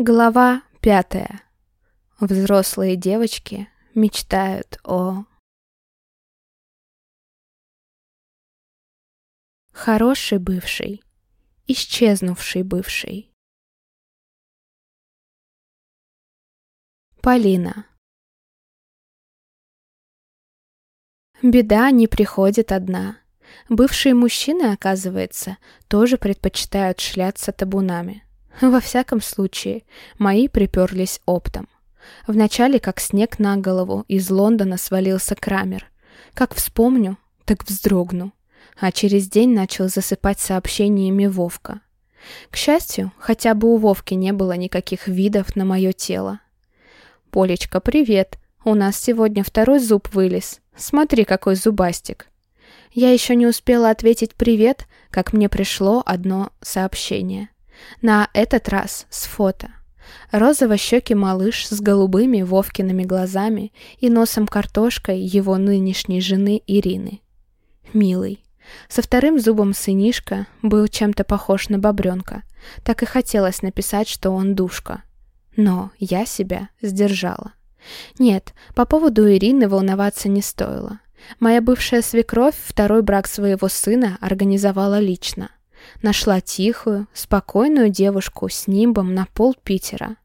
Глава пятая. Взрослые девочки мечтают о... Хороший бывший, исчезнувший бывший. Полина. Беда не приходит одна. Бывшие мужчины, оказывается, тоже предпочитают шляться табунами. Во всяком случае, мои приперлись оптом. Вначале, как снег на голову, из Лондона свалился Крамер. Как вспомню, так вздрогну. А через день начал засыпать сообщениями Вовка. К счастью, хотя бы у Вовки не было никаких видов на мое тело. «Полечка, привет! У нас сегодня второй зуб вылез. Смотри, какой зубастик!» Я еще не успела ответить «привет», как мне пришло одно сообщение. На этот раз с фото. Розово-щекий малыш с голубыми Вовкиными глазами и носом картошкой его нынешней жены Ирины. Милый. Со вторым зубом сынишка был чем-то похож на бобренка. Так и хотелось написать, что он душка. Но я себя сдержала. Нет, по поводу Ирины волноваться не стоило. Моя бывшая свекровь второй брак своего сына организовала лично. Нашла тихую, спокойную девушку с нимбом на пол Питера.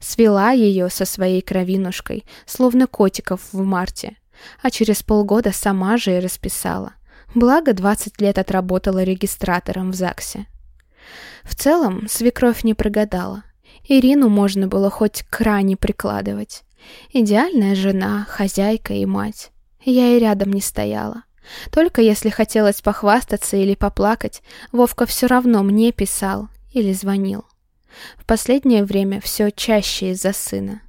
Свела ее со своей кровинушкой, словно котиков в марте. А через полгода сама же и расписала. Благо, 20 лет отработала регистратором в ЗАГСе. В целом, свекровь не прогадала. Ирину можно было хоть к ране прикладывать. Идеальная жена, хозяйка и мать. Я и рядом не стояла. Только если хотелось похвастаться или поплакать, Вовка все равно мне писал или звонил. В последнее время все чаще из-за сына.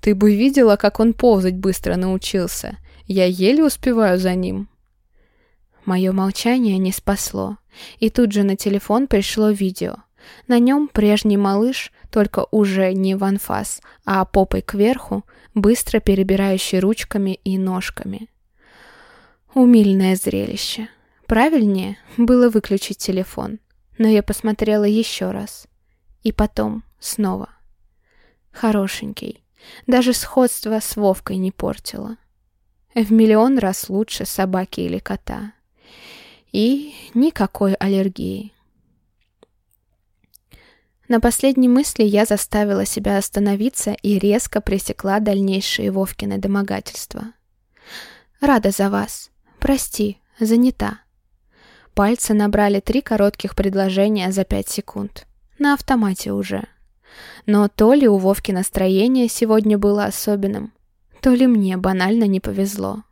«Ты бы видела, как он ползать быстро научился. Я еле успеваю за ним». Мое молчание не спасло, и тут же на телефон пришло видео. На нем прежний малыш, только уже не в анфас, а попой кверху, быстро перебирающий ручками и ножками. Умильное зрелище. Правильнее было выключить телефон, но я посмотрела еще раз. И потом снова. Хорошенький. Даже сходство с Вовкой не портило. В миллион раз лучше собаки или кота. И никакой аллергии. На последней мысли я заставила себя остановиться и резко пресекла дальнейшие Вовкины домогательства. «Рада за вас», «Прости, занята». Пальцы набрали три коротких предложения за пять секунд. На автомате уже. Но то ли у Вовки настроение сегодня было особенным, то ли мне банально не повезло.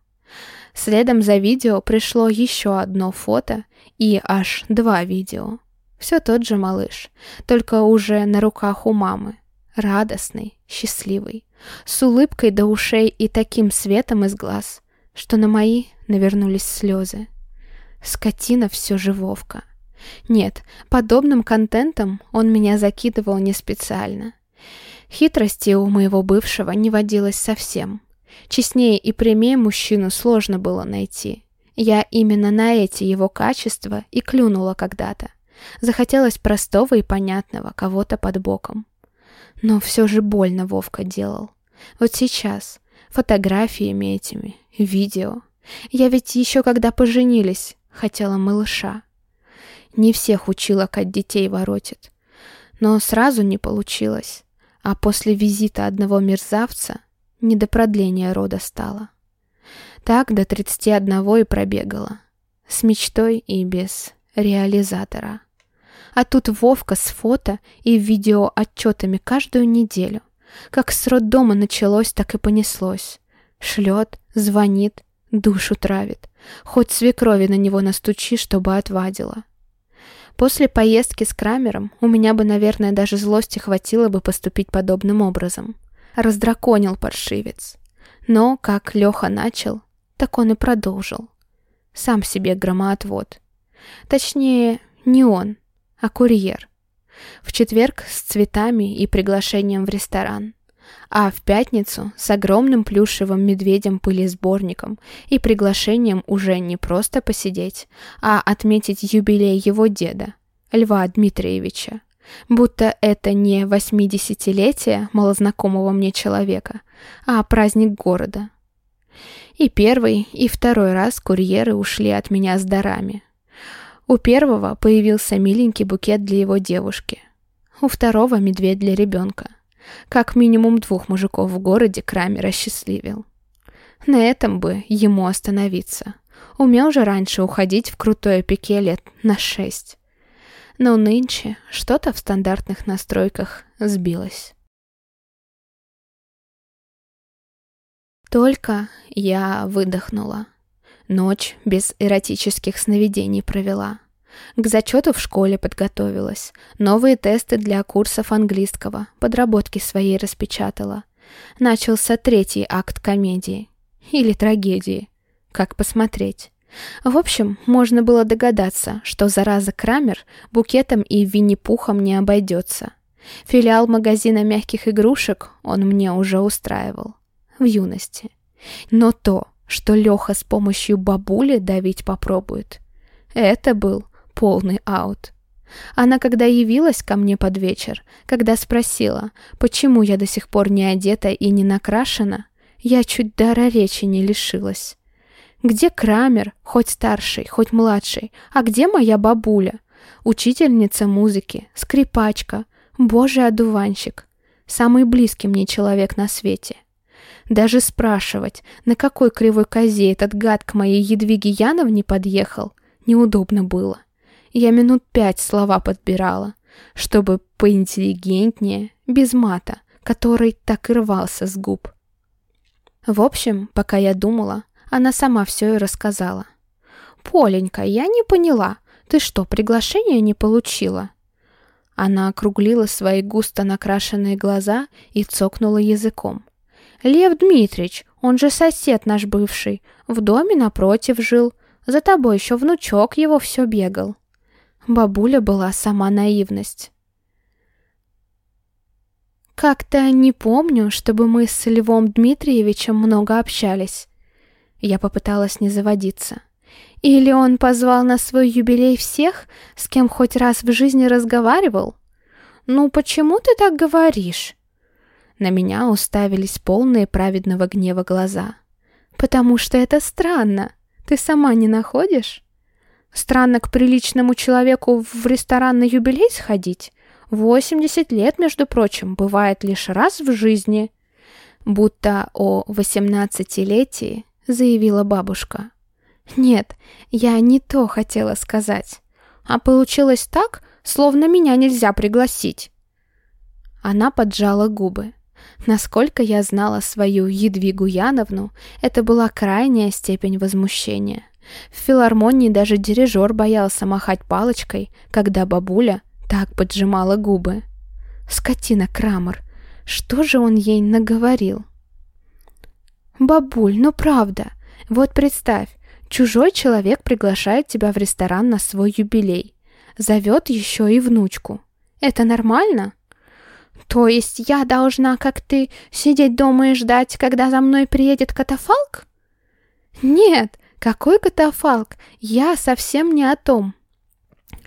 Следом за видео пришло еще одно фото и аж два видео. Все тот же малыш, только уже на руках у мамы. Радостный, счастливый, с улыбкой до ушей и таким светом из глаз, что на мои навернулись слезы. Скотина все же Вовка. Нет, подобным контентом он меня закидывал не специально. Хитрости у моего бывшего не водилось совсем. Честнее и прямее мужчину сложно было найти. Я именно на эти его качества и клюнула когда-то. Захотелось простого и понятного кого-то под боком. Но все же больно Вовка делал. Вот сейчас, фотографиями этими, видео. Я ведь еще когда поженились, хотела малыша. Не всех учила, как детей воротит. Но сразу не получилось. А после визита одного мерзавца не до продления рода стало. Так до 31 и пробегала. С мечтой и без реализатора. А тут Вовка с фото и видео отчетами каждую неделю. Как с роддома началось, так и понеслось. Шлет, звонит, душу травит. Хоть свекрови на него настучи, чтобы отвадила. После поездки с Крамером у меня бы, наверное, даже злости хватило бы поступить подобным образом. Раздраконил паршивец. Но, как Леха начал, так он и продолжил. Сам себе громоотвод. Точнее, не он, а курьер. В четверг с цветами и приглашением в ресторан а в пятницу с огромным плюшевым медведем-пылесборником и приглашением уже не просто посидеть, а отметить юбилей его деда, Льва Дмитриевича, будто это не восьмидесятилетие малознакомого мне человека, а праздник города. И первый, и второй раз курьеры ушли от меня с дарами. У первого появился миленький букет для его девушки. У второго медведь для ребенка. Как минимум двух мужиков в городе Крамер осчастливил. На этом бы ему остановиться. Умел же раньше уходить в крутое пике лет на шесть. Но нынче что-то в стандартных настройках сбилось. Только я выдохнула. Ночь без эротических сновидений провела. К зачету в школе подготовилась. Новые тесты для курсов английского, подработки своей распечатала. Начался третий акт комедии. Или трагедии. Как посмотреть. В общем, можно было догадаться, что зараза Крамер букетом и Винни-Пухом не обойдется. Филиал магазина мягких игрушек он мне уже устраивал. В юности. Но то, что Леха с помощью бабули давить попробует, это был полный аут. Она когда явилась ко мне под вечер, когда спросила, почему я до сих пор не одета и не накрашена, я чуть дара речи не лишилась. Где Крамер, хоть старший, хоть младший, а где моя бабуля? Учительница музыки, скрипачка, божий одуванчик, самый близкий мне человек на свете. Даже спрашивать, на какой кривой козе этот гад к моей Едвиге Яновне подъехал, неудобно было. Я минут пять слова подбирала, чтобы поинтеллигентнее, без мата, который так и рвался с губ. В общем, пока я думала, она сама все и рассказала. «Поленька, я не поняла, ты что, приглашение не получила?» Она округлила свои густо накрашенные глаза и цокнула языком. «Лев Дмитрич, он же сосед наш бывший, в доме напротив жил, за тобой еще внучок его все бегал». Бабуля была сама наивность. Как-то не помню, чтобы мы с Львом Дмитриевичем много общались. Я попыталась не заводиться. Или он позвал на свой юбилей всех, с кем хоть раз в жизни разговаривал? Ну почему ты так говоришь? На меня уставились полные праведного гнева глаза. Потому что это странно. Ты сама не находишь? Странно к приличному человеку в ресторан на юбилей сходить? 80 лет, между прочим, бывает лишь раз в жизни. Будто о восемнадцатилетии заявила бабушка. Нет, я не то хотела сказать. А получилось так, словно меня нельзя пригласить. Она поджала губы. Насколько я знала свою Едвигу Яновну, это была крайняя степень возмущения. В филармонии даже дирижер боялся махать палочкой, когда бабуля так поджимала губы. Скотина Крамер, что же он ей наговорил? «Бабуль, ну правда, вот представь, чужой человек приглашает тебя в ресторан на свой юбилей, зовет еще и внучку. Это нормально?» «То есть я должна, как ты, сидеть дома и ждать, когда за мной приедет катафалк?» «Нет, какой катафалк? Я совсем не о том».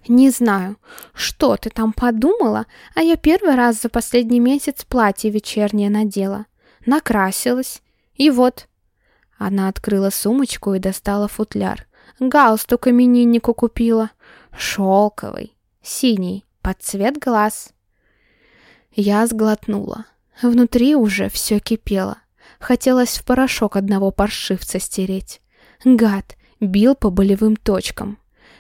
«Не знаю, что ты там подумала, а я первый раз за последний месяц платье вечернее надела. Накрасилась. И вот». Она открыла сумочку и достала футляр. Галстук имениннику купила. Шелковый, синий, под цвет глаз. Я сглотнула. Внутри уже все кипело. Хотелось в порошок одного паршивца стереть. Гад, бил по болевым точкам.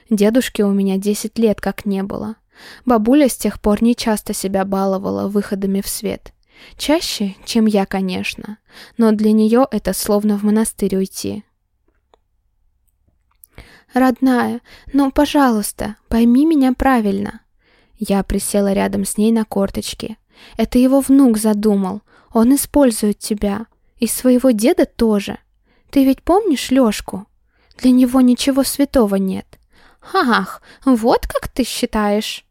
Дедушки у меня 10 лет как не было. Бабуля с тех пор не часто себя баловала выходами в свет. Чаще, чем я, конечно, но для нее это словно в монастырь уйти. «Родная, ну, пожалуйста, пойми меня правильно». Я присела рядом с ней на корточки. «Это его внук задумал. Он использует тебя. И своего деда тоже. Ты ведь помнишь Лёшку? Для него ничего святого нет. «Ах, вот как ты считаешь!»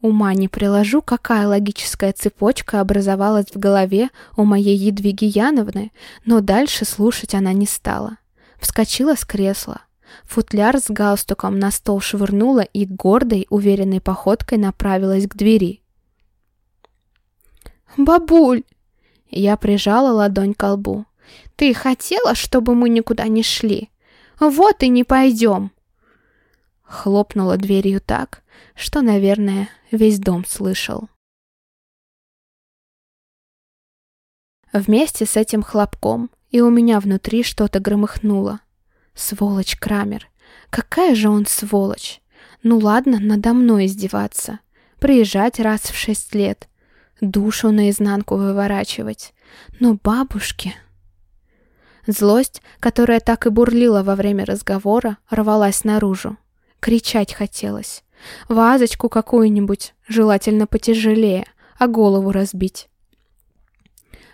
Ума не приложу, какая логическая цепочка образовалась в голове у моей Едвиги Яновны, но дальше слушать она не стала. Вскочила с кресла. Футляр с галстуком на стол швырнула и гордой, уверенной походкой направилась к двери. «Бабуль!» Я прижала ладонь к лбу. «Ты хотела, чтобы мы никуда не шли? Вот и не пойдем!» Хлопнула дверью так, что, наверное, весь дом слышал. Вместе с этим хлопком и у меня внутри что-то громыхнуло. Сволочь Крамер. Какая же он сволочь. Ну ладно, надо мной издеваться. Приезжать раз в шесть лет. Душу наизнанку выворачивать. Но бабушке... Злость, которая так и бурлила во время разговора, рвалась наружу. Кричать хотелось. Вазочку какую-нибудь, желательно потяжелее, а голову разбить.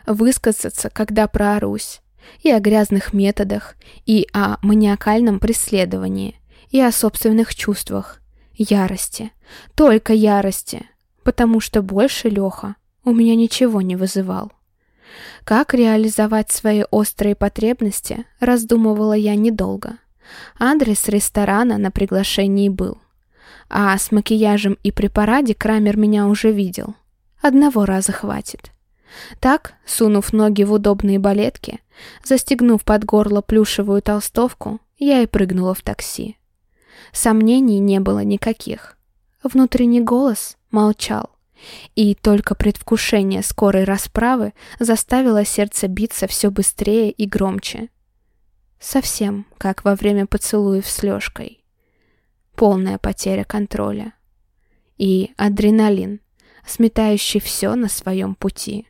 Высказаться, когда проорусь и о грязных методах, и о маниакальном преследовании, и о собственных чувствах. Ярости. Только ярости. Потому что больше Леха у меня ничего не вызывал. Как реализовать свои острые потребности, раздумывала я недолго. Адрес ресторана на приглашении был. А с макияжем и при параде Крамер меня уже видел. Одного раза хватит. Так, сунув ноги в удобные балетки, застегнув под горло плюшевую толстовку, я и прыгнула в такси. Сомнений не было никаких. Внутренний голос молчал. И только предвкушение скорой расправы заставило сердце биться все быстрее и громче. Совсем как во время поцелуев с Лёшкой. Полная потеря контроля. И адреналин, сметающий все на своем пути.